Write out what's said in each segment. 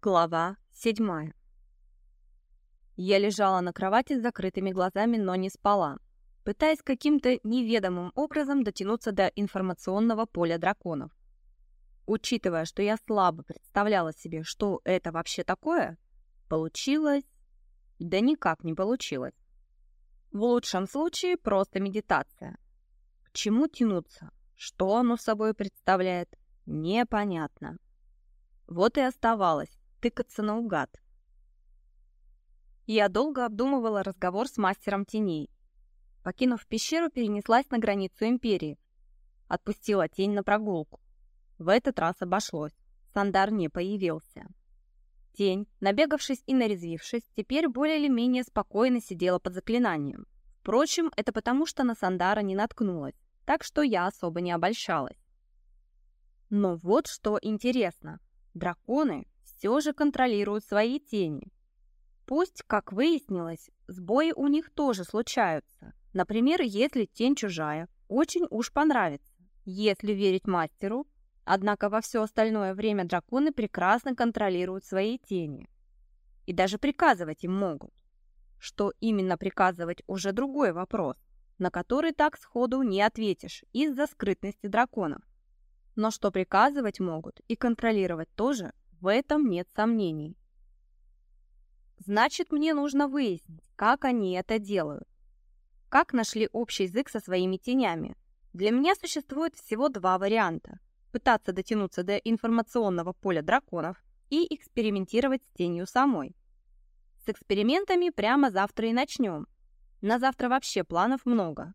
Глава седьмая. Я лежала на кровати с закрытыми глазами, но не спала, пытаясь каким-то неведомым образом дотянуться до информационного поля драконов. Учитывая, что я слабо представляла себе, что это вообще такое, получилось... Да никак не получилось. В лучшем случае просто медитация. К чему тянуться? Что оно собой представляет? Непонятно. Вот и оставалось тыкаться наугад. Я долго обдумывала разговор с мастером теней. Покинув пещеру, перенеслась на границу Империи. Отпустила тень на прогулку. В этот раз обошлось. Сандар не появился. Тень, набегавшись и нарезвившись, теперь более или менее спокойно сидела под заклинанием. Впрочем, это потому, что на Сандара не наткнулась, так что я особо не обольщалась. Но вот что интересно. Драконы все же контролируют свои тени. Пусть, как выяснилось, сбои у них тоже случаются. Например, если тень чужая, очень уж понравится. Если верить мастеру, однако во все остальное время драконы прекрасно контролируют свои тени. И даже приказывать им могут. Что именно приказывать уже другой вопрос, на который так сходу не ответишь из-за скрытности драконов. Но что приказывать могут и контролировать тоже в этом нет сомнений. Значит, мне нужно выяснить, как они это делают. Как нашли общий язык со своими тенями. Для меня существует всего два варианта. Пытаться дотянуться до информационного поля драконов и экспериментировать с тенью самой. С экспериментами прямо завтра и начнем. На завтра вообще планов много.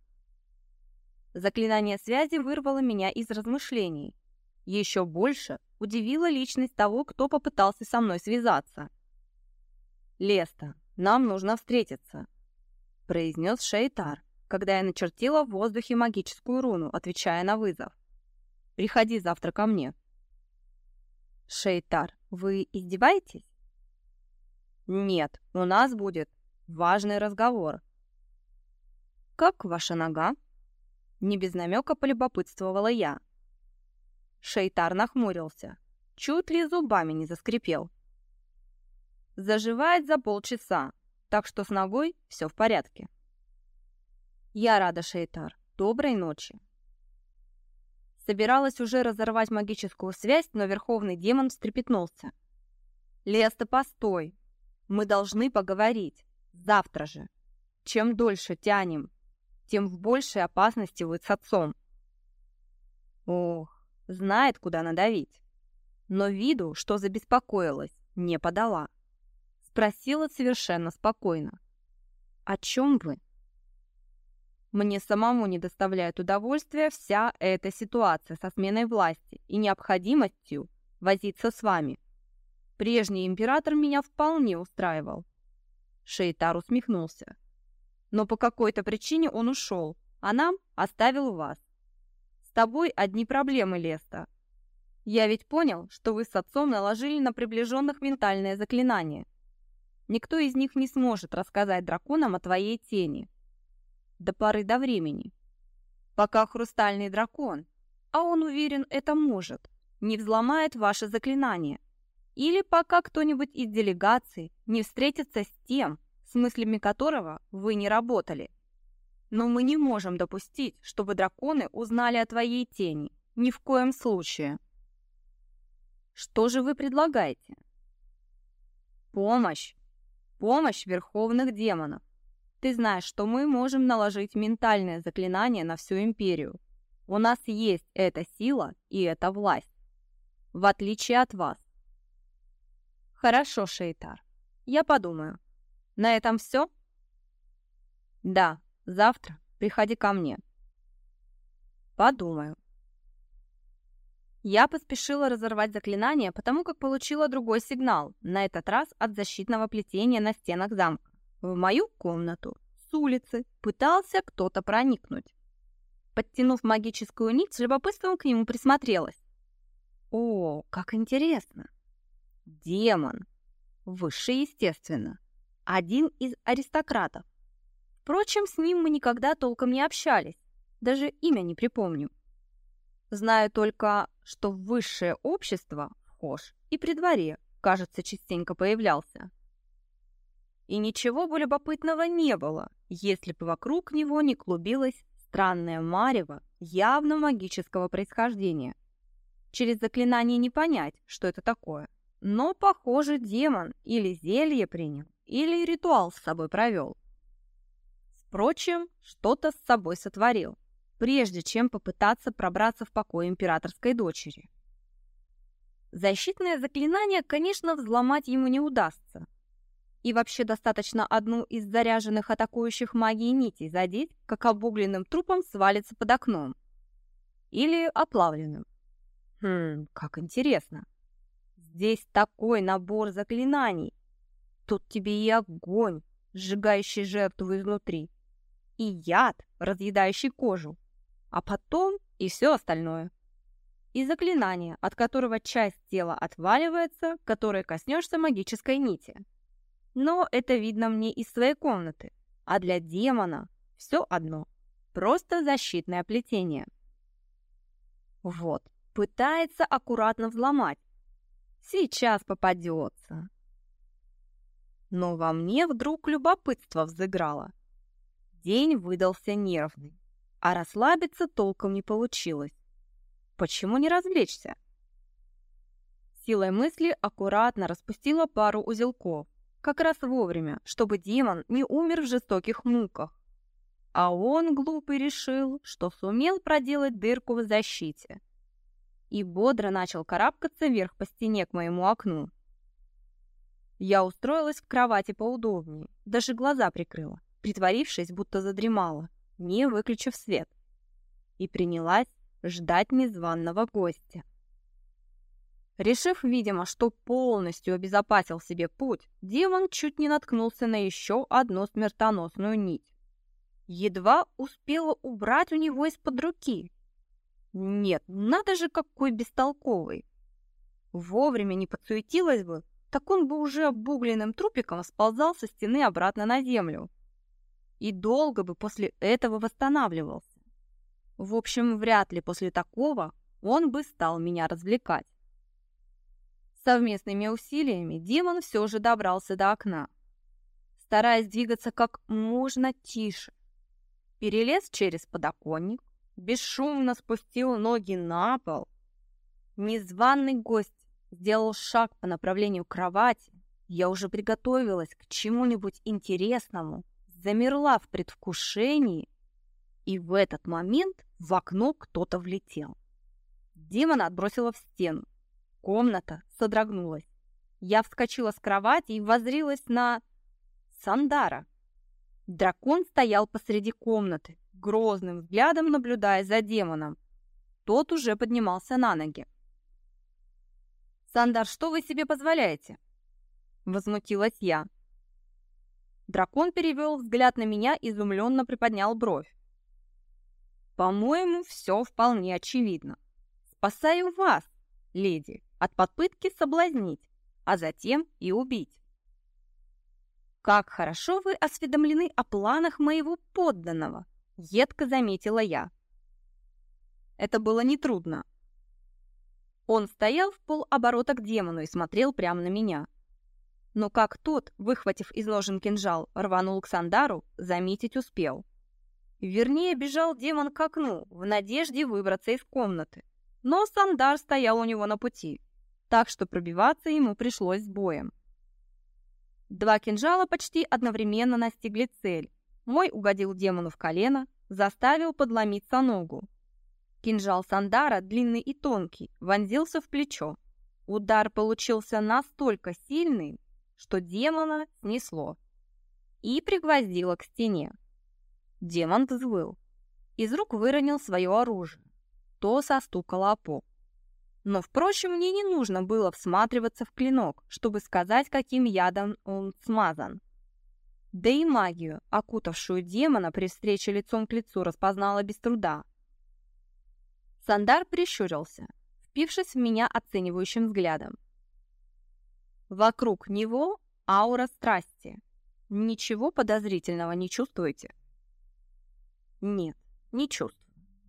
Заклинание связи вырвало меня из размышлений. Еще больше удивила личность того, кто попытался со мной связаться. «Леста, нам нужно встретиться», — произнес Шейтар, когда я начертила в воздухе магическую руну, отвечая на вызов. «Приходи завтра ко мне». «Шейтар, вы издеваетесь?» «Нет, у нас будет важный разговор». «Как ваша нога?» Не без намека полюбопытствовала я. Шейтар нахмурился. Чуть ли зубами не заскрипел. Заживает за полчаса, так что с ногой все в порядке. Я рада, Шейтар. Доброй ночи. Собиралась уже разорвать магическую связь, но верховный демон встрепетнулся. Леста, постой. Мы должны поговорить. Завтра же. Чем дольше тянем, тем в большей опасности вы с отцом. Ох, знает, куда надавить. Но виду, что забеспокоилась, не подала. Спросила совершенно спокойно. «О чем вы?» Мне самому не доставляет удовольствия вся эта ситуация со сменой власти и необходимостью возиться с вами. Прежний император меня вполне устраивал. Шейтар усмехнулся. Но по какой-то причине он ушел, а нам оставил вас тобой одни проблемы, Леста. Я ведь понял, что вы с отцом наложили на приближенных ментальное заклинание. Никто из них не сможет рассказать драконам о твоей тени. До поры до времени. Пока хрустальный дракон, а он уверен, это может, не взломает ваше заклинание. Или пока кто-нибудь из делегации не встретится с тем, с мыслями которого вы не работали. Но мы не можем допустить, чтобы драконы узнали о твоей тени. Ни в коем случае. Что же вы предлагаете? Помощь. Помощь верховных демонов. Ты знаешь, что мы можем наложить ментальное заклинание на всю империю. У нас есть эта сила и эта власть. В отличие от вас. Хорошо, Шейтар. Я подумаю. На этом все? Да, Завтра приходи ко мне. Подумаю. Я поспешила разорвать заклинание, потому как получила другой сигнал, на этот раз от защитного плетения на стенах замка. В мою комнату с улицы пытался кто-то проникнуть. Подтянув магическую нить, с любопытством к нему присмотрелась. О, как интересно! Демон. Высший, естественно. Один из аристократов. Впрочем, с ним мы никогда толком не общались, даже имя не припомню. Знаю только, что в высшее общество вхож и при дворе, кажется, частенько появлялся. И ничего бы любопытного не было, если бы вокруг него не клубилась странная марево явно магического происхождения. Через заклинание не понять, что это такое. Но, похоже, демон или зелье принял, или ритуал с собой провел. Впрочем, что-то с собой сотворил, прежде чем попытаться пробраться в покой императорской дочери. Защитное заклинание, конечно, взломать ему не удастся. И вообще достаточно одну из заряженных атакующих магией нитей задеть, как обугленным трупом свалится под окном. Или оплавленным. Хм, как интересно. Здесь такой набор заклинаний. Тут тебе и огонь, сжигающий жертву изнутри, и яд, разъедающий кожу, а потом и все остальное. И заклинание, от которого часть тела отваливается, которое коснешься магической нити. Но это видно мне из своей комнаты, а для демона все одно, просто защитное плетение. Вот, пытается аккуратно взломать. Сейчас попадется. Но во мне вдруг любопытство взыграло. День выдался нервный, а расслабиться толком не получилось. Почему не развлечься? Силой мысли аккуратно распустила пару узелков, как раз вовремя, чтобы демон не умер в жестоких муках. А он, глупый, решил, что сумел проделать дырку в защите. И бодро начал карабкаться вверх по стене к моему окну. Я устроилась в кровати поудобнее, даже глаза прикрыла притворившись, будто задремала, не выключив свет, и принялась ждать незваного гостя. Решив, видимо, что полностью обезопасил себе путь, демон чуть не наткнулся на еще одну смертоносную нить. Едва успела убрать у него из-под руки. Нет, надо же какой бестолковый. Вовремя не подсуетилась бы, так он бы уже обугленным трупиком сползал со стены обратно на землю и долго бы после этого восстанавливался. В общем, вряд ли после такого он бы стал меня развлекать. Совместными усилиями демон все же добрался до окна, стараясь двигаться как можно тише. Перелез через подоконник, бесшумно спустил ноги на пол. Незваный гость сделал шаг по направлению к кровати. Я уже приготовилась к чему-нибудь интересному, замерла в предвкушении, и в этот момент в окно кто-то влетел. Демона отбросила в стену. Комната содрогнулась. Я вскочила с кровати и возрилась на... Сандара. Дракон стоял посреди комнаты, грозным взглядом наблюдая за демоном. Тот уже поднимался на ноги. «Сандар, что вы себе позволяете?» Возмутилась я. Дракон перевел взгляд на меня и изумленно приподнял бровь. «По-моему, все вполне очевидно. Спасаю вас, леди, от попытки соблазнить, а затем и убить. Как хорошо вы осведомлены о планах моего подданного, едко заметила я. Это было нетрудно. Он стоял в полоборота к демону и смотрел прямо на меня но как тот, выхватив из ножен кинжал, рванул к Сандару, заметить успел. Вернее, бежал демон к окну, в надежде выбраться из комнаты. Но Сандар стоял у него на пути, так что пробиваться ему пришлось с боем. Два кинжала почти одновременно настигли цель. Мой угодил демону в колено, заставил подломиться ногу. Кинжал Сандара, длинный и тонкий, вонзился в плечо. Удар получился настолько сильный, что демона снесло и пригвоздило к стене. Демон взвыл. Из рук выронил свое оружие. То состукало о. Но, впрочем, мне не нужно было всматриваться в клинок, чтобы сказать, каким ядом он смазан. Да и магию, окутавшую демона при встрече лицом к лицу, распознала без труда. Сандар прищурился, впившись в меня оценивающим взглядом. Вокруг него аура страсти. Ничего подозрительного не чувствуете? Нет, не чувствую.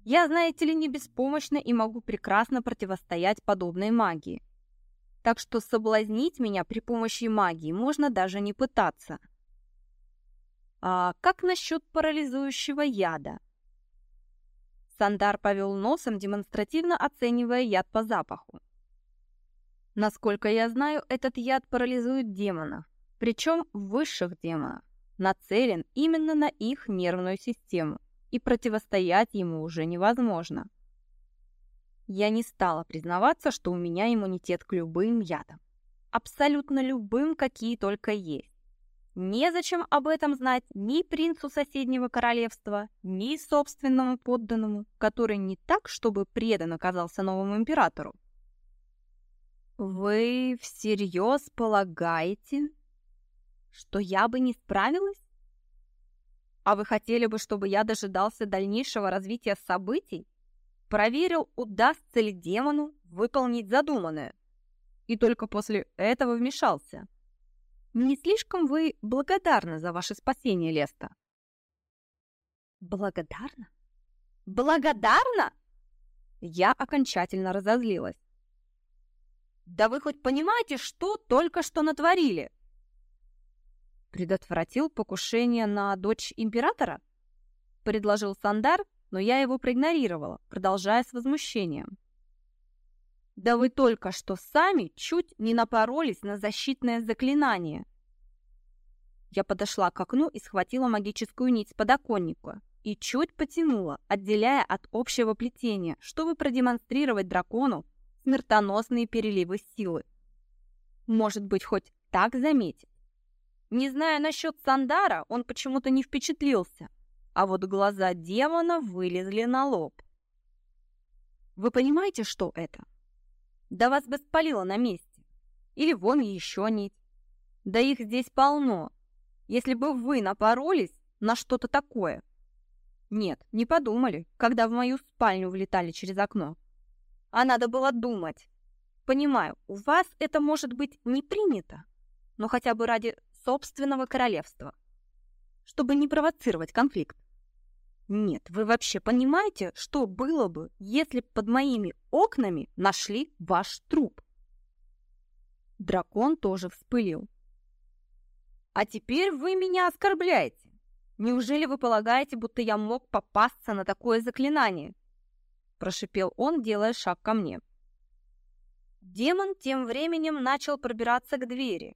Я, знаете ли, не беспомощна и могу прекрасно противостоять подобной магии. Так что соблазнить меня при помощи магии можно даже не пытаться. А как насчет парализующего яда? Сандар повел носом, демонстративно оценивая яд по запаху. Насколько я знаю, этот яд парализует демонов, причем высших демонов, нацелен именно на их нервную систему, и противостоять ему уже невозможно. Я не стала признаваться, что у меня иммунитет к любым ядам. Абсолютно любым, какие только есть. Незачем об этом знать ни принцу соседнего королевства, ни собственному подданному, который не так, чтобы предан оказался новому императору. «Вы всерьез полагаете, что я бы не справилась? А вы хотели бы, чтобы я дожидался дальнейшего развития событий? Проверил, удастся ли демону выполнить задуманное. И только после этого вмешался. Не слишком вы благодарны за ваше спасение, Леста? Благодарна? Благодарна? Я окончательно разозлилась. Да вы хоть понимаете, что только что натворили? Предотвратил покушение на дочь императора? Предложил Сандар, но я его проигнорировала, продолжая с возмущением. Да вы только что сами чуть не напоролись на защитное заклинание. Я подошла к окну и схватила магическую нить с подоконника и чуть потянула, отделяя от общего плетения, чтобы продемонстрировать дракону смертоносные переливы силы. Может быть, хоть так заметит. Не зная насчет Сандара, он почему-то не впечатлился, а вот глаза демона вылезли на лоб. Вы понимаете, что это? Да вас бы спалило на месте. Или вон еще нить. Да их здесь полно. Если бы вы напоролись на что-то такое. Нет, не подумали, когда в мою спальню влетали через окно. А надо было думать. Понимаю, у вас это может быть не принято, но хотя бы ради собственного королевства, чтобы не провоцировать конфликт. Нет, вы вообще понимаете, что было бы, если под моими окнами нашли ваш труп? Дракон тоже вспылил. А теперь вы меня оскорбляете. Неужели вы полагаете, будто я мог попасться на такое заклинание? Прошипел он, делая шаг ко мне. Демон тем временем начал пробираться к двери.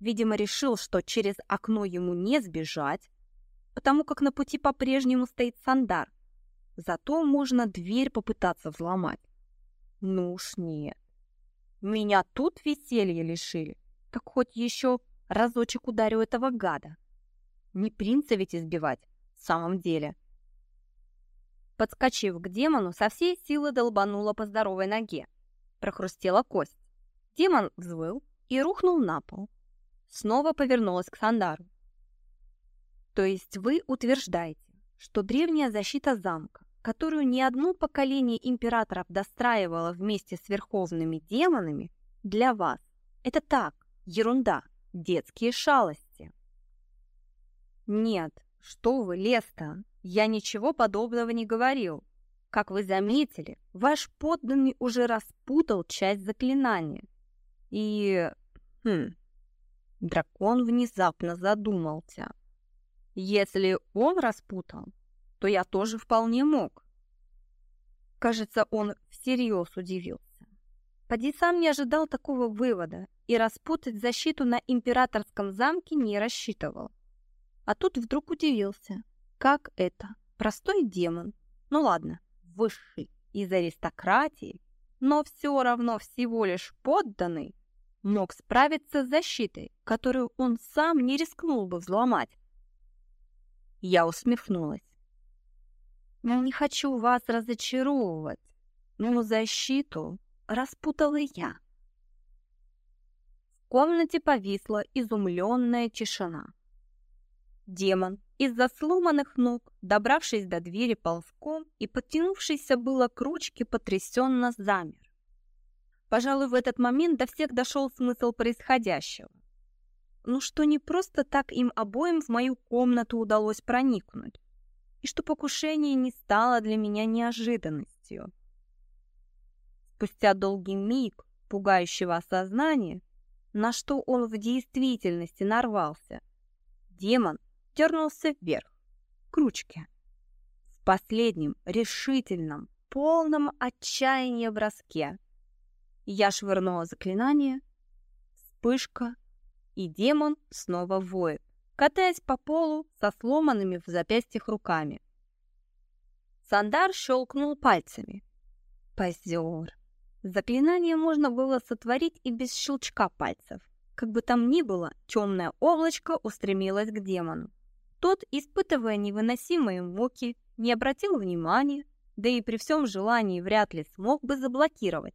Видимо, решил, что через окно ему не сбежать, потому как на пути по-прежнему стоит сандар. Зато можно дверь попытаться взломать. Ну уж нет. Меня тут веселье лишили. Так хоть еще разочек ударю этого гада. Не принца ведь избивать, в самом деле. Подскочив к демону, со всей силы долбанула по здоровой ноге. Прохрустела кость. Демон взвыл и рухнул на пол. Снова повернулась к Сандару. То есть вы утверждаете, что древняя защита замка, которую не одно поколение императоров достраивало вместе с верховными демонами, для вас это так, ерунда, детские шалости. Нет, что вы, Леста, я ничего подобного не говорил. Как вы заметили, ваш подданный уже распутал часть заклинания. И... Хм... Дракон внезапно задумался. Если он распутал, то я тоже вполне мог. Кажется, он всерьез удивился. Поди сам не ожидал такого вывода и распутать защиту на императорском замке не рассчитывал. А тут вдруг удивился. Как это? Простой демон. Ну ладно, высший, из аристократии, но все равно всего лишь подданный, мог справиться с защитой, которую он сам не рискнул бы взломать. Я усмехнулась. «Я не хочу вас разочаровывать, но защиту распутала я». В комнате повисла изумленная тишина. Демон из-за сломанных ног, добравшись до двери ползком и подтянувшийся было к ручке, потрясенно замер. Пожалуй, в этот момент до всех дошел смысл происходящего ну что не просто так им обоим в мою комнату удалось проникнуть, и что покушение не стало для меня неожиданностью. Спустя долгий миг, пугающего осознания, на что он в действительности нарвался, демон дернулся вверх, к ручке. В последнем, решительном, полном отчаянии броске я швырнула заклинание, вспышка, и демон снова воет, катаясь по полу со сломанными в запястьях руками. Сандар щелкнул пальцами. Позер. Заклинание можно было сотворить и без щелчка пальцев. Как бы там ни было, темное облачко устремилось к демону. Тот, испытывая невыносимые муки, не обратил внимания, да и при всем желании вряд ли смог бы заблокировать.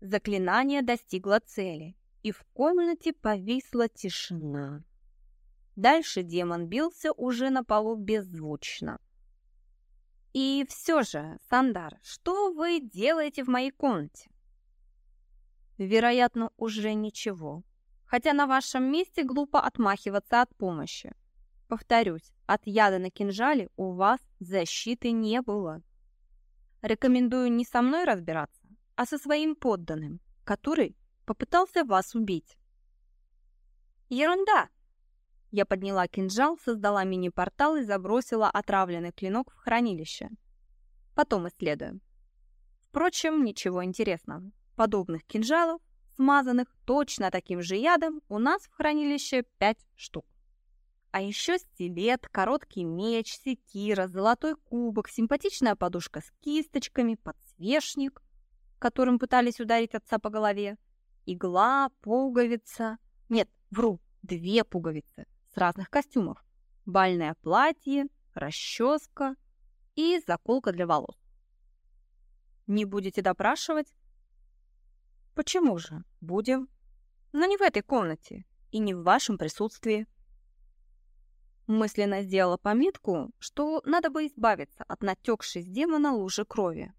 Заклинание достигло цели, и в комнате повисла тишина. Дальше демон бился уже на полу беззвучно. «И все же, Сандар, что вы делаете в моей комнате?» «Вероятно, уже ничего. Хотя на вашем месте глупо отмахиваться от помощи. Повторюсь, от яда на кинжале у вас защиты не было. Рекомендую не со мной разбираться, а со своим подданным, который попытался вас убить». «Ерунда!» Я подняла кинжал, создала мини-портал и забросила отравленный клинок в хранилище. Потом исследуем. Впрочем, ничего интересного. Подобных кинжалов, смазанных точно таким же ядом, у нас в хранилище 5 штук. А еще стилет, короткий меч, секира, золотой кубок, симпатичная подушка с кисточками, подсвечник, которым пытались ударить отца по голове, игла, пуговица. Нет, вру, две пуговицы с разных костюмов. Бальное платье, расческа и заколка для волос. Не будете допрашивать? Почему же? Будем. Но не в этой комнате и не в вашем присутствии. Мысленно сделала пометку, что надо бы избавиться от натекшей с демона лужи крови.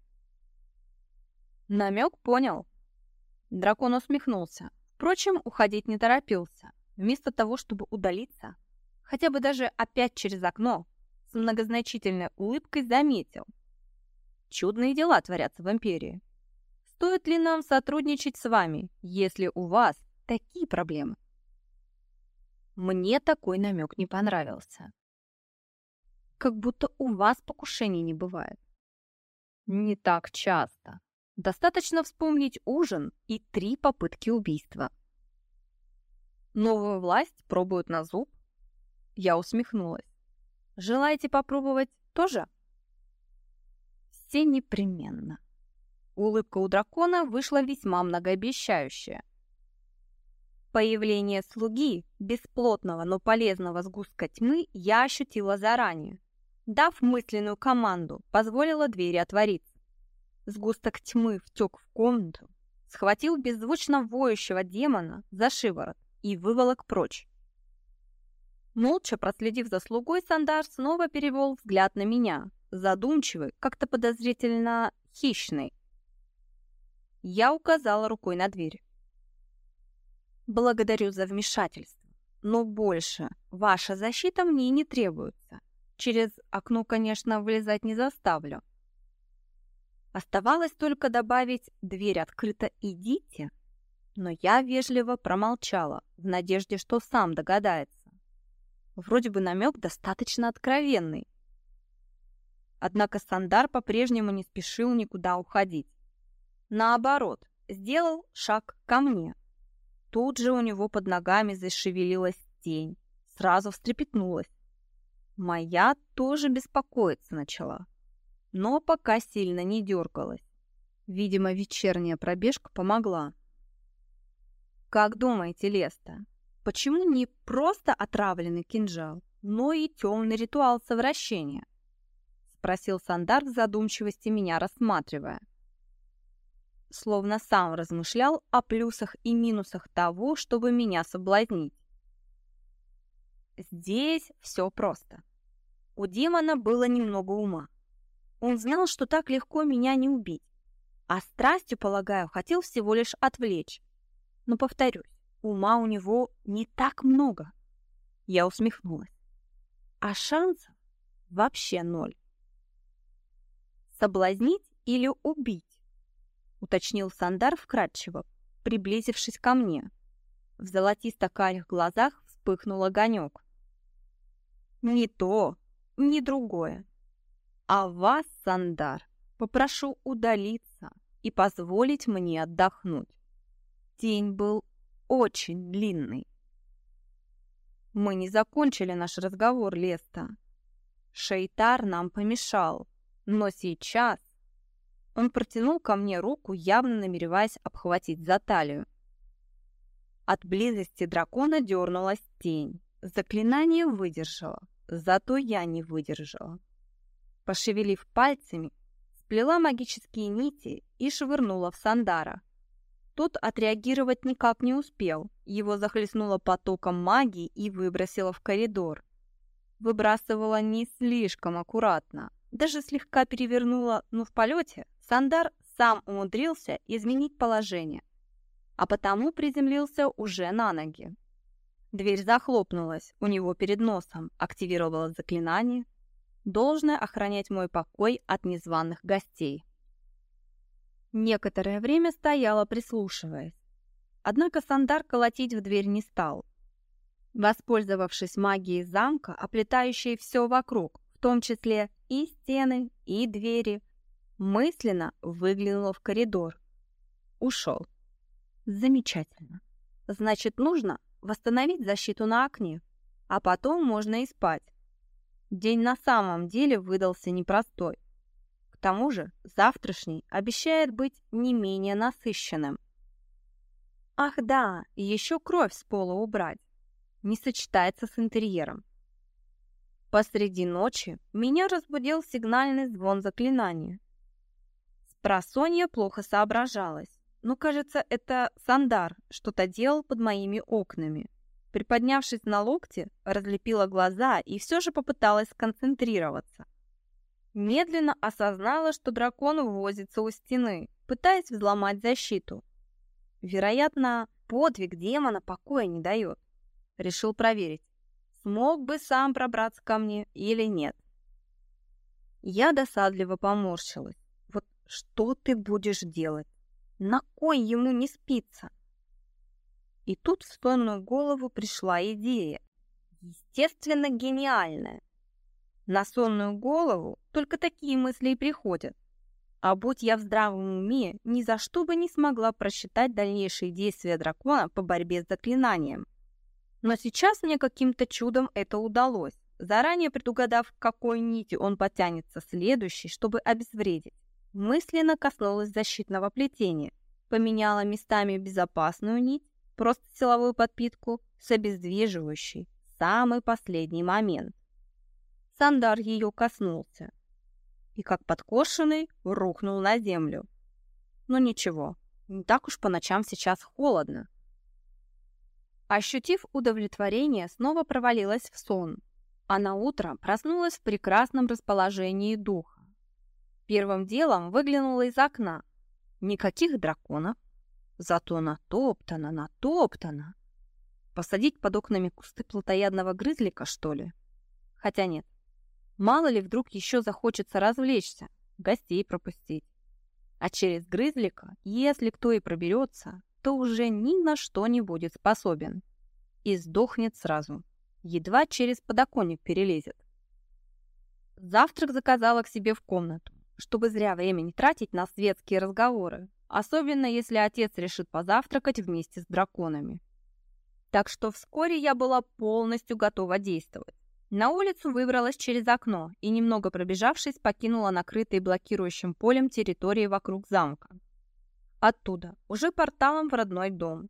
Намек понял. Дракон усмехнулся. Впрочем, уходить не торопился. Вместо того, чтобы удалиться, хотя бы даже опять через окно, с многозначительной улыбкой заметил. Чудные дела творятся в Империи. Стоит ли нам сотрудничать с вами, если у вас такие проблемы? Мне такой намек не понравился. Как будто у вас покушений не бывает. Не так часто. Достаточно вспомнить ужин и три попытки убийства. Новую власть пробуют на зуб? Я усмехнулась. Желаете попробовать тоже? Все непременно. Улыбка у дракона вышла весьма многообещающая. Появление слуги, бесплотного, но полезного сгустка тьмы, я ощутила заранее. Дав мысленную команду, позволила двери отвориться. Сгусток тьмы втек в комнату, схватил беззвучно воющего демона за шиворот и выволок прочь. Молча проследив за слугой, Сандар снова перевел взгляд на меня, задумчивый, как-то подозрительно хищный. Я указала рукой на дверь. «Благодарю за вмешательство, но больше ваша защита мне не требуется. Через окно, конечно, вылезать не заставлю». Оставалось только добавить «дверь открыта, идите», но я вежливо промолчала, в надежде, что сам догадается. Вроде бы намек достаточно откровенный. Однако Сандар по-прежнему не спешил никуда уходить. Наоборот, сделал шаг ко мне. Тут же у него под ногами зашевелилась тень, сразу встрепетнулась. Моя тоже беспокоиться начала, но пока сильно не дергалась. Видимо, вечерняя пробежка помогла. Как думаете, Леста, почему не просто отравленный кинжал, но и темный ритуал совращения? Спросил Сандар в задумчивости меня рассматривая. Словно сам размышлял о плюсах и минусах того, чтобы меня соблазнить. Здесь все просто. У демона было немного ума. Он знал, что так легко меня не убить, а страстью, полагаю, хотел всего лишь отвлечь. Но, повторюсь, ума у него не так много. Я усмехнулась. А шансов вообще ноль. Соблазнить или убить? Уточнил Сандар вкратчиво, приблизившись ко мне. В золотисто-карих глазах вспыхнул огонек. «Не то, не другое. А вас, Сандар, попрошу удалиться и позволить мне отдохнуть. День был очень длинный. Мы не закончили наш разговор, Леста. Шейтар нам помешал, но сейчас он протянул ко мне руку, явно намереваясь обхватить за талию. От близости дракона дернулась тень. Заклинание выдержало, зато я не выдержала. Пошевелив пальцами, сплела магические нити и швырнула в Сандара. Тот отреагировать никак не успел, его захлестнуло потоком магии и выбросило в коридор. Выбрасывала не слишком аккуратно, даже слегка перевернула, но в полете Сандар сам умудрился изменить положение, а потому приземлился уже на ноги. Дверь захлопнулась у него перед носом, активировала заклинание, должное охранять мой покой от незваных гостей. Некоторое время стояла, прислушиваясь. Однако Сандар колотить в дверь не стал. Воспользовавшись магией замка, оплетающей все вокруг, в том числе и стены, и двери, мысленно выглянула в коридор. Ушел. Замечательно. Значит, нужно восстановить защиту на окне, а потом можно и спать. День на самом деле выдался непростой тому же завтрашний обещает быть не менее насыщенным. Ах да, еще кровь с пола убрать. Не сочетается с интерьером. Посреди ночи меня разбудил сигнальный звон заклинания. Спросонья плохо соображалась, но, кажется, это Сандар что-то делал под моими окнами. Приподнявшись на локте, разлепила глаза и все же попыталась сконцентрироваться. Медленно осознала, что дракон возится у стены, пытаясь взломать защиту. Вероятно, подвиг демона покоя не дает. Решил проверить, смог бы сам пробраться ко мне или нет. Я досадливо поморщилась. Что ты будешь делать? На кой ему не спится? И тут в сонную голову пришла идея. Естественно, гениальная. На сонную голову только такие мысли и приходят. А будь я в здравом уме, ни за что бы не смогла просчитать дальнейшие действия дракона по борьбе с заклинанием. Но сейчас мне каким-то чудом это удалось, заранее предугадав, к какой нити он потянется следующий, чтобы обезвредить. Мысленно коснулась защитного плетения, поменяла местами безопасную нить, просто силовую подпитку, с обездвиживающей, самый последний момент. Сандар ее коснулся и, как подкошенный, рухнул на землю. Но ничего, не так уж по ночам сейчас холодно. Ощутив удовлетворение, снова провалилась в сон, а на утро проснулась в прекрасном расположении духа. Первым делом выглянула из окна. Никаких драконов, зато натоптано, натоптано. Посадить под окнами кусты плотоядного грызлика, что ли? Хотя нет, Мало ли вдруг еще захочется развлечься, гостей пропустить. А через грызлика, если кто и проберется, то уже ни на что не будет способен. И сдохнет сразу. Едва через подоконник перелезет. Завтрак заказала к себе в комнату, чтобы зря время не тратить на светские разговоры, особенно если отец решит позавтракать вместе с драконами. Так что вскоре я была полностью готова действовать. На улицу выбралась через окно и, немного пробежавшись, покинула накрытые блокирующим полем территории вокруг замка. Оттуда, уже порталом в родной дом.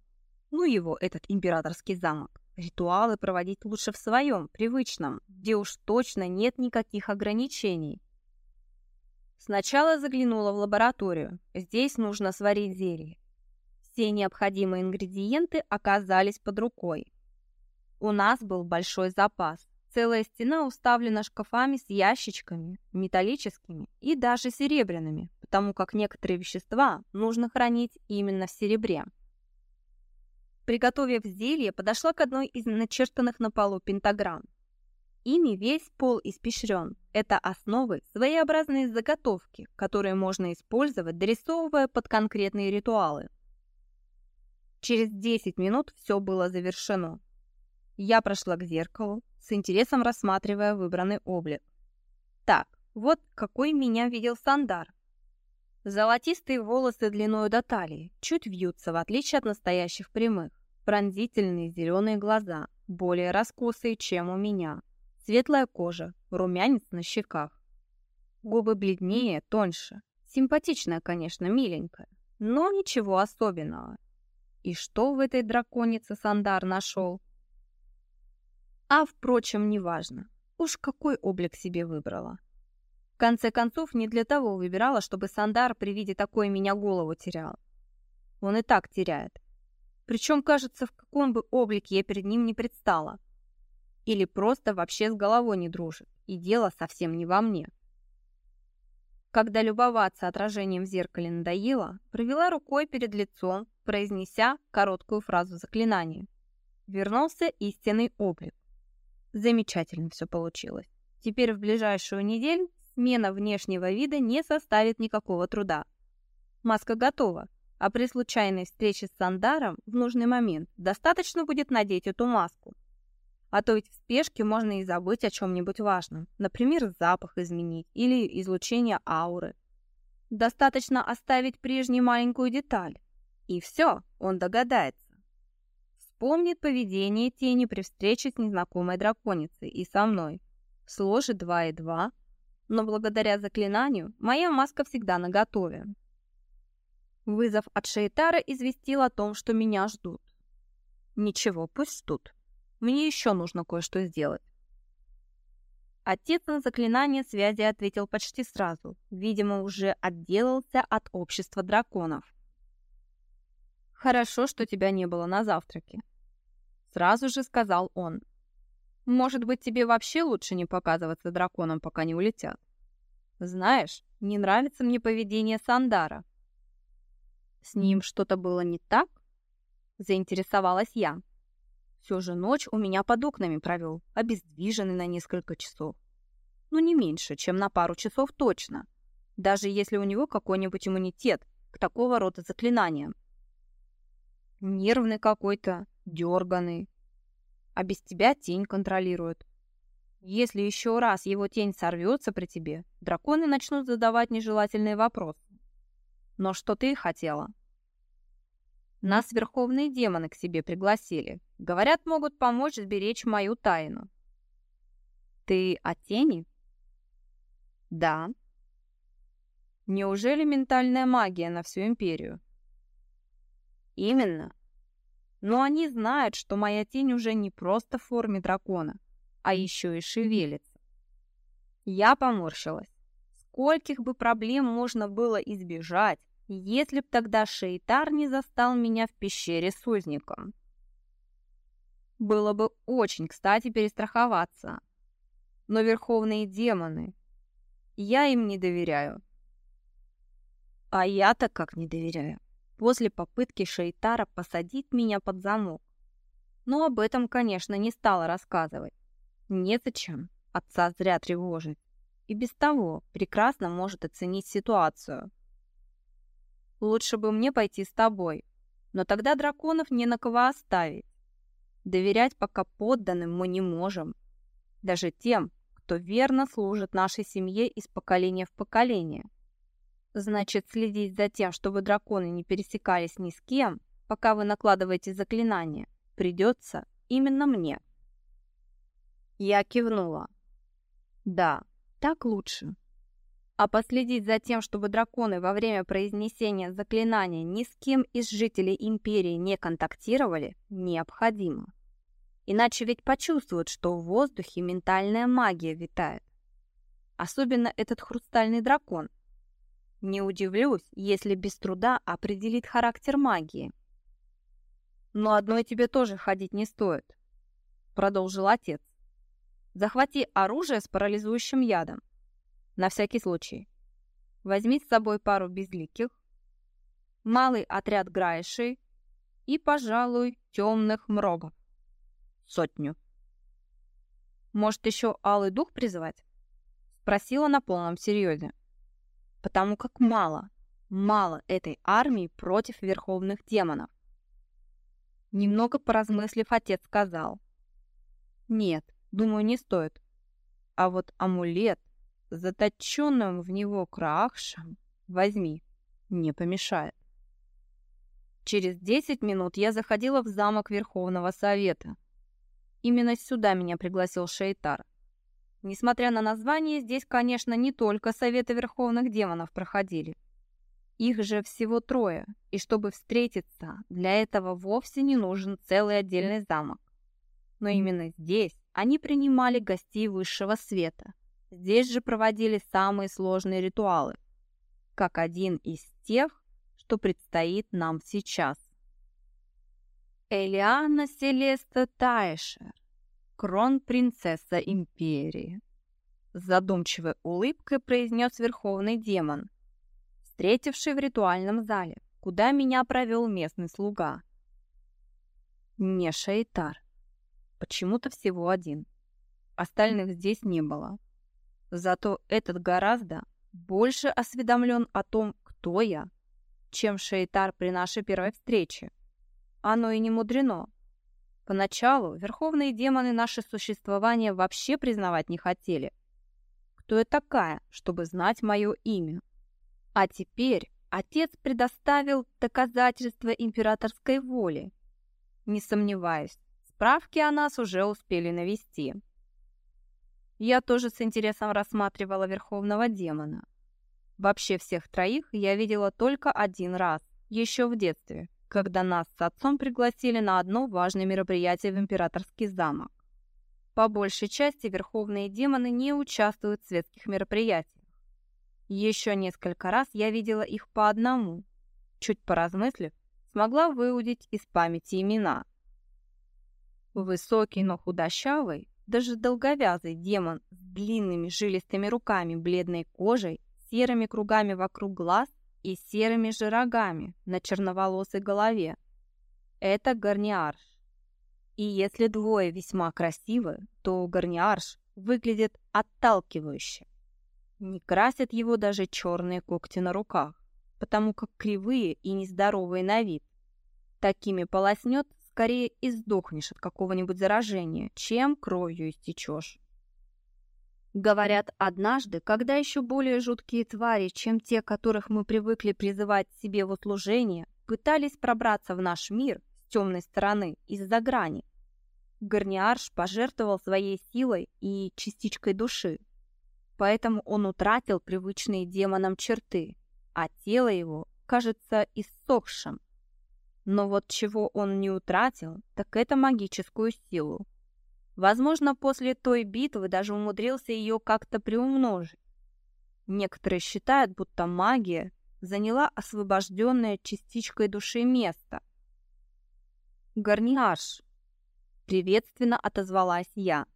Ну его, этот императорский замок. Ритуалы проводить лучше в своем, привычном, где уж точно нет никаких ограничений. Сначала заглянула в лабораторию. Здесь нужно сварить зелье. Все необходимые ингредиенты оказались под рукой. У нас был большой запас. Целая стена уставлена шкафами с ящичками, металлическими и даже серебряными, потому как некоторые вещества нужно хранить именно в серебре. Приготовив зелье, подошла к одной из начертанных на полу пентаграмм. Ими весь пол испещрен. Это основы своеобразные заготовки, которые можно использовать, дорисовывая под конкретные ритуалы. Через 10 минут все было завершено. Я прошла к зеркалу, с интересом рассматривая выбранный облик. Так, вот какой меня видел Сандар. Золотистые волосы длиной до талии, чуть вьются, в отличие от настоящих прямых. Пронзительные зеленые глаза, более раскосые, чем у меня. Светлая кожа, румянец на щеках. Губы бледнее, тоньше. Симпатичная, конечно, миленькая, но ничего особенного. И что в этой драконице Сандар нашел? А, впрочем, неважно. Уж какой облик себе выбрала. В конце концов, не для того выбирала, чтобы Сандар при виде такой меня голову терял. Он и так теряет. Причем, кажется, в каком бы облике я перед ним не предстала. Или просто вообще с головой не дружит, и дело совсем не во мне. Когда любоваться отражением в зеркале надоело, провела рукой перед лицом, произнеся короткую фразу заклинания. Вернулся истинный облик. Замечательно все получилось. Теперь в ближайшую неделю смена внешнего вида не составит никакого труда. Маска готова, а при случайной встрече с Сандаром в нужный момент достаточно будет надеть эту маску. А то ведь в спешке можно и забыть о чем-нибудь важном, например, запах изменить или излучение ауры. Достаточно оставить прежнюю маленькую деталь, и все, он догадается. Вспомнит поведение тени при встрече с незнакомой драконицей и со мной. Сложит два и два, но благодаря заклинанию моя маска всегда наготове. Вызов от Шейтара известил о том, что меня ждут. Ничего, пусть ждут. Мне еще нужно кое-что сделать. Отец на заклинание связи ответил почти сразу. Видимо, уже отделался от общества драконов. «Хорошо, что тебя не было на завтраке. Сразу же сказал он. «Может быть, тебе вообще лучше не показываться драконом, пока не улетят? Знаешь, не нравится мне поведение Сандара». «С ним что-то было не так?» Заинтересовалась я. Все же ночь у меня под окнами провел, обездвиженный на несколько часов. Ну, не меньше, чем на пару часов точно. Даже если у него какой-нибудь иммунитет к такого рода заклинаниям. Нервный какой-то, дерганый. А без тебя тень контролирует. Если еще раз его тень сорвется при тебе, драконы начнут задавать нежелательные вопросы. Но что ты хотела? Нас верховные демоны к себе пригласили. Говорят, могут помочь сберечь мою тайну. Ты о тени? Да. Неужели ментальная магия на всю империю? Именно. Но они знают, что моя тень уже не просто в форме дракона, а еще и шевелится. Я поморщилась. Скольких бы проблем можно было избежать, если б тогда Шейтар не застал меня в пещере с узником. Было бы очень кстати перестраховаться. Но верховные демоны... Я им не доверяю. А я-то как не доверяю после попытки Шейтара посадить меня под замок. Но об этом, конечно, не стала рассказывать. Незачем отца зря тревожить. И без того прекрасно может оценить ситуацию. Лучше бы мне пойти с тобой, но тогда драконов не на кого оставить. Доверять пока подданным мы не можем. Даже тем, кто верно служит нашей семье из поколения в поколение. Значит, следить за тем, чтобы драконы не пересекались ни с кем, пока вы накладываете заклинание, придется именно мне. Я кивнула. Да, так лучше. А последить за тем, чтобы драконы во время произнесения заклинания ни с кем из жителей Империи не контактировали, необходимо. Иначе ведь почувствуют, что в воздухе ментальная магия витает. Особенно этот хрустальный дракон – не удивлюсь, если без труда определит характер магии. «Но одной тебе тоже ходить не стоит», — продолжил отец. «Захвати оружие с парализующим ядом. На всякий случай. Возьми с собой пару безликих, малый отряд граишей и, пожалуй, темных мрогов. Сотню. Может, еще алый дух призывать?» Спросила на полном серьезе потому как мало, мало этой армии против верховных демонов. Немного поразмыслив, отец сказал. Нет, думаю, не стоит. А вот амулет заточенным в него крахшем возьми, не помешает. Через десять минут я заходила в замок Верховного Совета. Именно сюда меня пригласил Шейтар. Несмотря на название, здесь, конечно, не только Советы Верховных Демонов проходили. Их же всего трое, и чтобы встретиться, для этого вовсе не нужен целый отдельный замок. Но именно здесь они принимали гостей высшего света. Здесь же проводили самые сложные ритуалы, как один из тех, что предстоит нам сейчас. Элиана Селеста Тайшер, крон-принцесса империи. С задумчивой улыбкой произнес верховный демон, встретивший в ритуальном зале, куда меня провел местный слуга. Не Шейтар. Почему-то всего один. Остальных здесь не было. Зато этот гораздо больше осведомлен о том, кто я, чем Шейтар при нашей первой встрече. Оно и не мудрено. Поначалу верховные демоны наше существование вообще признавать не хотели. Кто я такая, чтобы знать мое имя? А теперь отец предоставил доказательства императорской воли. Не сомневаюсь, справки о нас уже успели навести. Я тоже с интересом рассматривала верховного демона. Вообще всех троих я видела только один раз, еще в детстве, когда нас с отцом пригласили на одно важное мероприятие в императорский замок. По большей части верховные демоны не участвуют в светских мероприятиях. Еще несколько раз я видела их по одному. Чуть поразмыслив, смогла выудить из памяти имена. Высокий, но худощавый, даже долговязый демон с длинными жилистыми руками, бледной кожей, серыми кругами вокруг глаз и серыми же рогами на черноволосой голове. Это гарниарш. И если двое весьма красивы, то гарниарш выглядит отталкивающе. Не красят его даже черные когти на руках, потому как кривые и нездоровые на вид. Такими полоснет, скорее и сдохнешь от какого-нибудь заражения, чем кровью истечешь. Говорят, однажды, когда еще более жуткие твари, чем те, которых мы привыкли призывать себе в услужение, пытались пробраться в наш мир с темной стороны, из-за грани, Гарниарш пожертвовал своей силой и частичкой души. Поэтому он утратил привычные демонам черты, а тело его кажется иссохшим. Но вот чего он не утратил, так это магическую силу. Возможно, после той битвы даже умудрился ее как-то приумножить. Некоторые считают, будто магия заняла освобожденное частичкой души место. «Гарниаш!» — приветственно отозвалась я.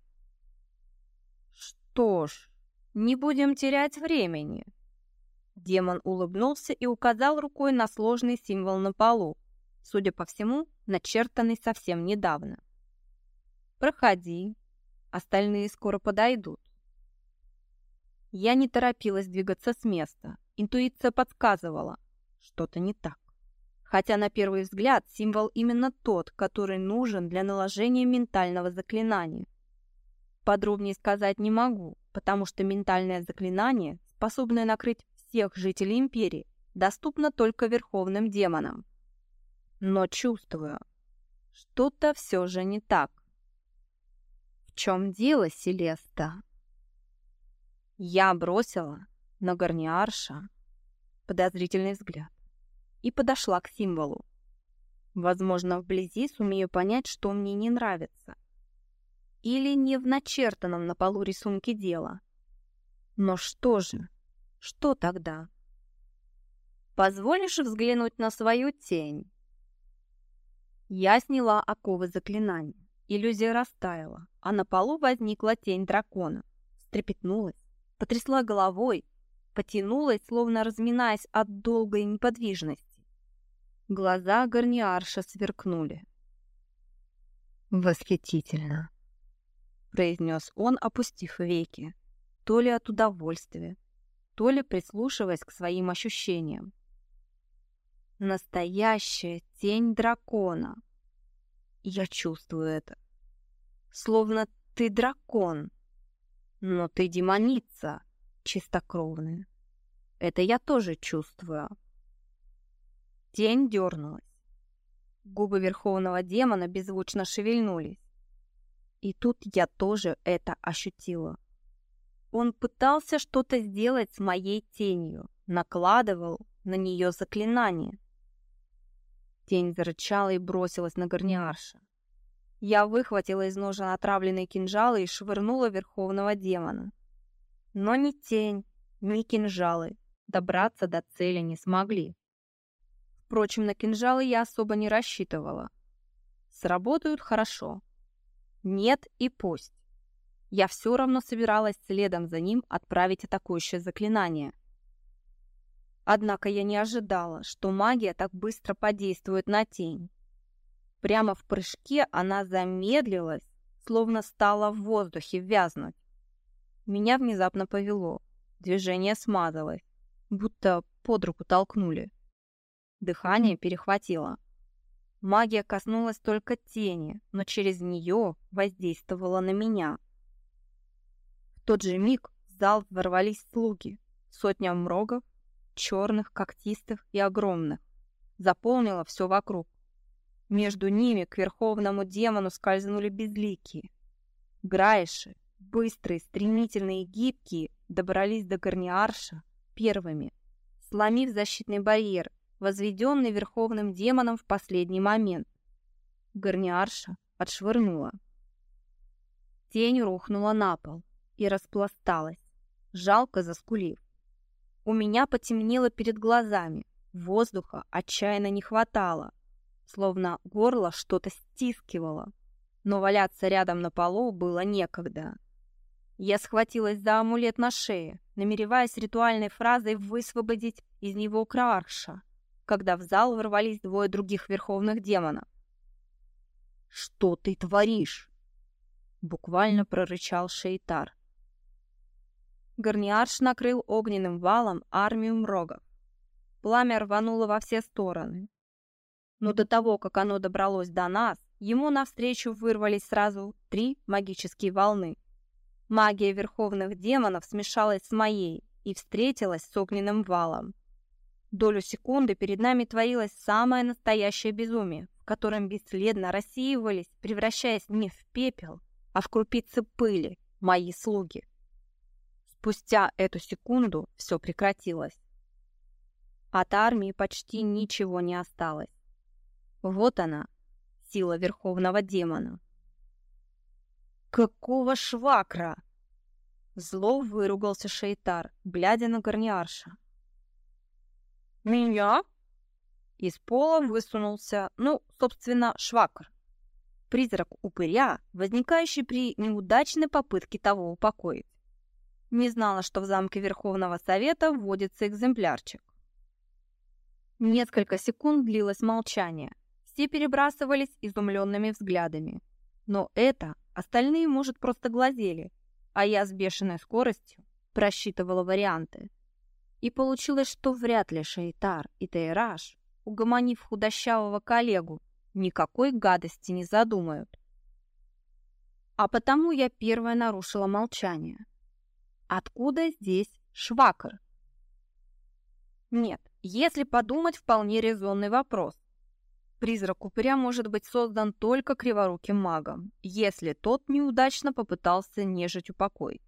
«Что ж, не будем терять времени». Демон улыбнулся и указал рукой на сложный символ на полу, судя по всему, начертанный совсем недавно. Проходи. Остальные скоро подойдут. Я не торопилась двигаться с места. Интуиция подсказывала. Что-то не так. Хотя на первый взгляд символ именно тот, который нужен для наложения ментального заклинания. Подробнее сказать не могу, потому что ментальное заклинание, способное накрыть всех жителей Империи, доступно только верховным демонам. Но чувствую, что-то все же не так чем дело, Селеста?» Я бросила на гарниарша подозрительный взгляд и подошла к символу. Возможно, вблизи сумею понять, что мне не нравится. Или не в начертанном на полу рисунке дело. Но что же? Что тогда? Позволишь взглянуть на свою тень? Я сняла оковы заклинания. Иллюзия растаяла, а на полу возникла тень дракона. Стрепетнулась, потрясла головой, потянулась, словно разминаясь от долгой неподвижности. Глаза гарниарша сверкнули. «Восхитительно!» — произнес он, опустив веки, то ли от удовольствия, то ли прислушиваясь к своим ощущениям. Настоящая тень дракона, Я чувствую это. Словно ты дракон, но ты демоница, чистокровная. Это я тоже чувствую. Тень дернулась. Губы верховного демона беззвучно шевельнулись. И тут я тоже это ощутила. Он пытался что-то сделать с моей тенью, накладывал на нее заклинание. Тень зарычала и бросилась на горниарша. Я выхватила из ножен отравленные кинжалы и швырнула верховного демона. Но ни тень, ни кинжалы добраться до цели не смогли. Впрочем, на кинжалы я особо не рассчитывала. Сработают хорошо. Нет и пусть. Я все равно собиралась следом за ним отправить атакующее заклинание. Однако я не ожидала, что магия так быстро подействует на тень. Прямо в прыжке она замедлилась, словно стала в воздухе вязнуть. Меня внезапно повело. Движение смазалось, будто под руку толкнули. Дыхание перехватило. Магия коснулась только тени, но через нее воздействовала на меня. В тот же миг в зал ворвались слуги. Сотня мрогов, черных, когтистых и огромных. Заполнила все вокруг. Между ними к верховному демону скользнули безликие. Граиши, быстрые, стремительные и гибкие, добрались до Гарниарша первыми, сломив защитный барьер, возведенный верховным демоном в последний момент. Гарниарша отшвырнула. Тень рухнула на пол и распласталась, жалко заскулив. У меня потемнело перед глазами, воздуха отчаянно не хватало словно горло что-то стискивало, но валяться рядом на полу было некогда. Я схватилась за амулет на шее, намереваясь ритуальной фразой высвободить из него Краарша, когда в зал ворвались двое других верховных демонов. «Что ты творишь?» — буквально прорычал Шейтар. Гарниарш накрыл огненным валом армию мрогов. Пламя рвануло во все стороны, но до того, как оно добралось до нас, ему навстречу вырвались сразу три магические волны. Магия верховных демонов смешалась с моей и встретилась с огненным валом. Долю секунды перед нами творилось самое настоящее безумие, в котором бесследно рассеивались, превращаясь не в пепел, а в крупицы пыли, мои слуги. Спустя эту секунду все прекратилось. От армии почти ничего не осталось. Вот она, сила верховного демона. «Какого швакра?» Зло выругался Шейтар, глядя на горниарша. «Меня?» Из пола высунулся, ну, собственно, швакр. Призрак упыря, возникающий при неудачной попытке того упокоить. Не знала, что в замке Верховного Совета вводится экземплярчик. Несколько секунд длилось молчание. Все перебрасывались изумленными взглядами. Но это остальные, может, просто глазели, а я с бешеной скоростью просчитывала варианты. И получилось, что вряд ли Шейтар и Тейраж, угомонив худощавого коллегу, никакой гадости не задумают. А потому я первая нарушила молчание. Откуда здесь швакр? Нет, если подумать, вполне резонный вопрос. Призрак упыря может быть создан только криворуким магом, если тот неудачно попытался нежить упокоить.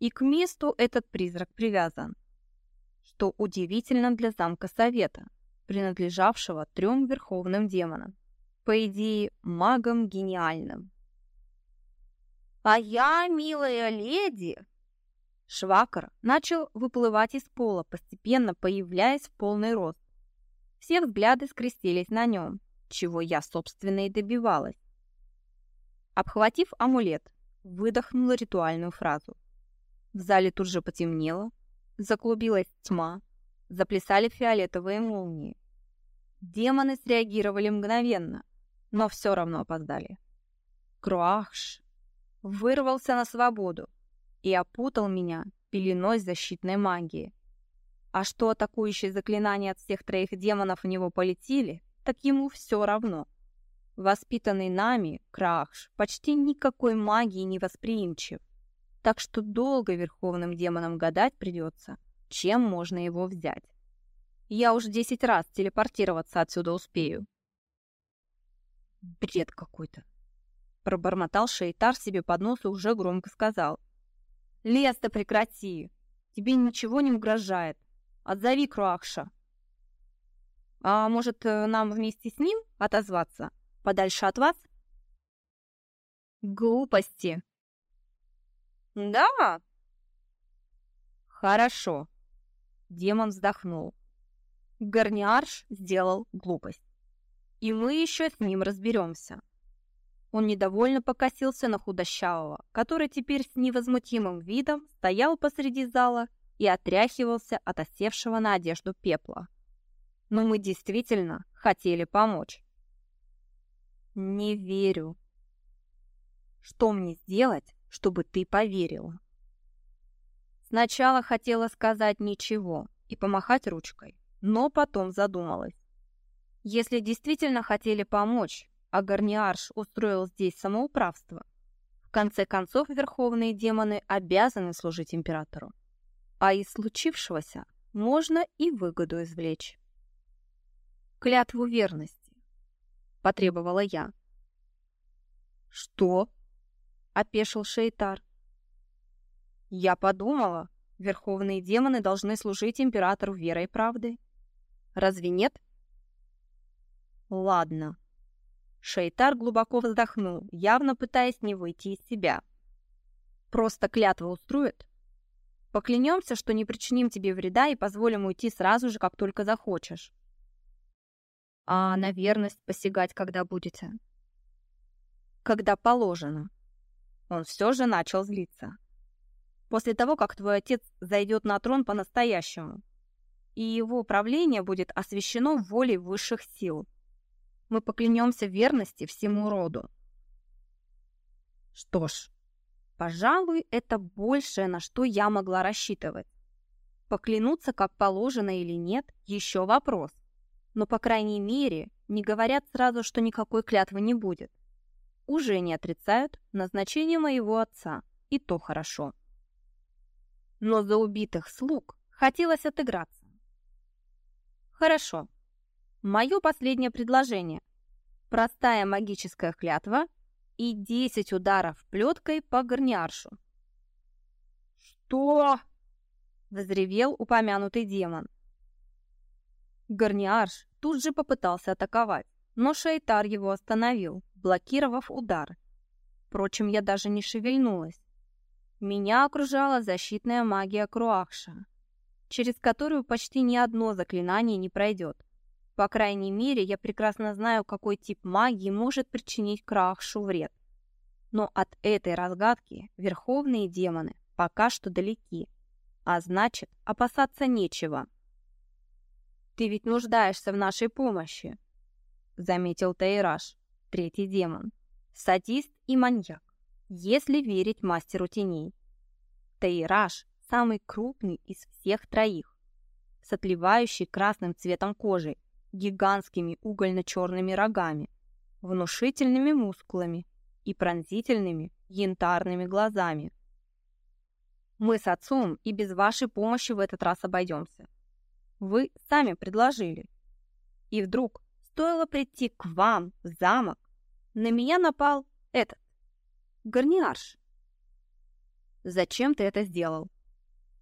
И к месту этот призрак привязан, что удивительно для замка Совета, принадлежавшего трем верховным демонам, по идее, магом гениальным. «А я, милая леди!» Швакар начал выплывать из пола, постепенно появляясь в полный рост. Все взгляды скрестились на нем, чего я, собственно, и добивалась. Обхватив амулет, выдохнула ритуальную фразу. В зале тут же потемнело, заклубилась тьма, заплясали фиолетовые молнии. Демоны среагировали мгновенно, но все равно опоздали. Круахш вырвался на свободу и опутал меня пеленой защитной магии. А что атакующие заклинания от всех троих демонов в него полетели, так ему все равно. Воспитанный нами, Крахш, почти никакой магии не восприимчив, так что долго верховным демонам гадать придется, чем можно его взять. Я уж десять раз телепортироваться отсюда успею. Бред какой-то. Пробормотал Шейтар себе под нос и уже громко сказал. Лес-то прекрати. Тебе ничего не угрожает. Отзови Круахша. А может, э, нам вместе с ним отозваться? Подальше от вас? Глупости. Да. Хорошо. Демон вздохнул. Гарниарш сделал глупость. И мы еще с ним разберемся. Он недовольно покосился на худощавого, который теперь с невозмутимым видом стоял посреди зала и отряхивался от осевшего на одежду пепла. Но мы действительно хотели помочь. Не верю. Что мне сделать, чтобы ты поверила? Сначала хотела сказать ничего и помахать ручкой, но потом задумалась. Если действительно хотели помочь, а Гарниарш устроил здесь самоуправство, в конце концов верховные демоны обязаны служить императору. А из случившегося можно и выгоду извлечь. Клятву верности, потребовала я. Что? опешил Шейтар. Я подумала, верховные демоны должны служить императору верой и правдой. Разве нет? Ладно. Шейтар глубоко вздохнул, явно пытаясь не выйти из себя. Просто клятва устроит? Поклянемся, что не причиним тебе вреда и позволим уйти сразу же, как только захочешь. А на верность посягать когда будете? Когда положено. Он все же начал злиться. После того, как твой отец зайдет на трон по-настоящему, и его правление будет освящено волей высших сил мы поклянемся верности всему роду. Что ж, пожалуй, это большее, на что я могла рассчитывать. Поклянуться, как положено или нет, еще вопрос. Но, по крайней мере, не говорят сразу, что никакой клятвы не будет. Уже не отрицают назначение моего отца, и то хорошо. Но за убитых слуг хотелось отыграться. Хорошо, Мое последнее предложение. Простая магическая клятва и 10 ударов плеткой по горниаршу. «Что?» — взревел упомянутый демон. Горниарш тут же попытался атаковать, но Шейтар его остановил, блокировав удар. Впрочем, я даже не шевельнулась. Меня окружала защитная магия Круахша, через которую почти ни одно заклинание не пройдет. По крайней мере, я прекрасно знаю, какой тип магии может причинить Крахшу вред. Но от этой разгадки верховные демоны пока что далеки, а значит, опасаться нечего. «Ты ведь нуждаешься в нашей помощи», — заметил Тейраж, третий демон. Садист и маньяк, если верить мастеру теней. Тейраж — самый крупный из всех троих, с отливающей красным цветом кожей, гигантскими угольно-черными рогами, внушительными мускулами и пронзительными янтарными глазами. Мы с отцом и без вашей помощи в этот раз обойдемся. Вы сами предложили. И вдруг, стоило прийти к вам в замок, на меня напал этот, гарниарш. Зачем ты это сделал?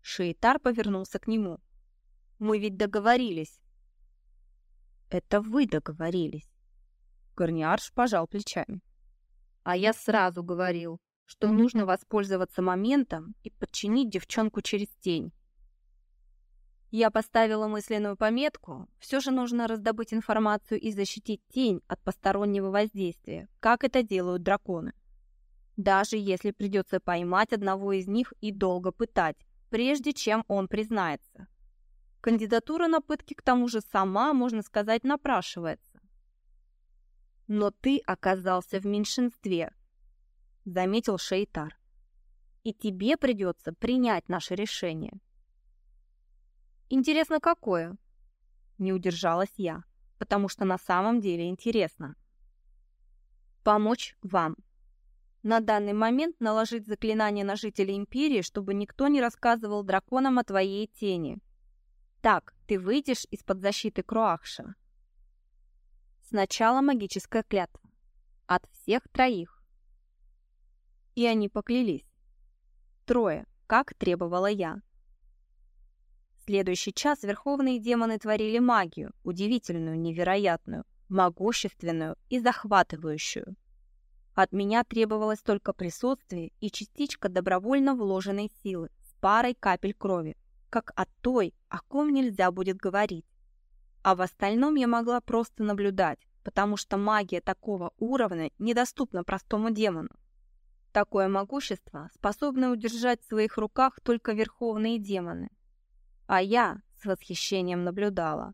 Шейтар повернулся к нему. Мы ведь договорились. Это вы договорились. Гарниарш пожал плечами. А я сразу говорил, что нужно воспользоваться моментом и подчинить девчонку через тень. Я поставила мысленную пометку, все же нужно раздобыть информацию и защитить тень от постороннего воздействия, как это делают драконы. Даже если придется поймать одного из них и долго пытать, прежде чем он признается. Кандидатура на пытки к тому же сама, можно сказать, напрашивается. Но ты оказался в меньшинстве, заметил Шейтар. И тебе придется принять наше решение. Интересно, какое? Не удержалась я, потому что на самом деле интересно. помочь вам. На данный момент наложить заклинание на жителей Империи, чтобы никто не рассказывал драконам о твоей тени. Так, ты выйдешь из-под защиты Круахша. Сначала магическая клятва. От всех троих. И они поклялись. Трое, как требовала я. Следующий час верховные демоны творили магию, удивительную, невероятную, могущественную и захватывающую. От меня требовалось только присутствие и частичка добровольно вложенной силы с парой капель крови, как от той, о ком нельзя будет говорить. А в остальном я могла просто наблюдать, потому что магия такого уровня недоступна простому демону. Такое могущество способны удержать в своих руках только верховные демоны. А я с восхищением наблюдала.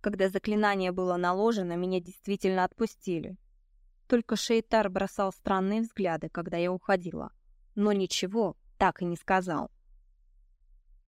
Когда заклинание было наложено, меня действительно отпустили. Только Шейтар бросал странные взгляды, когда я уходила. Но ничего так и не сказал.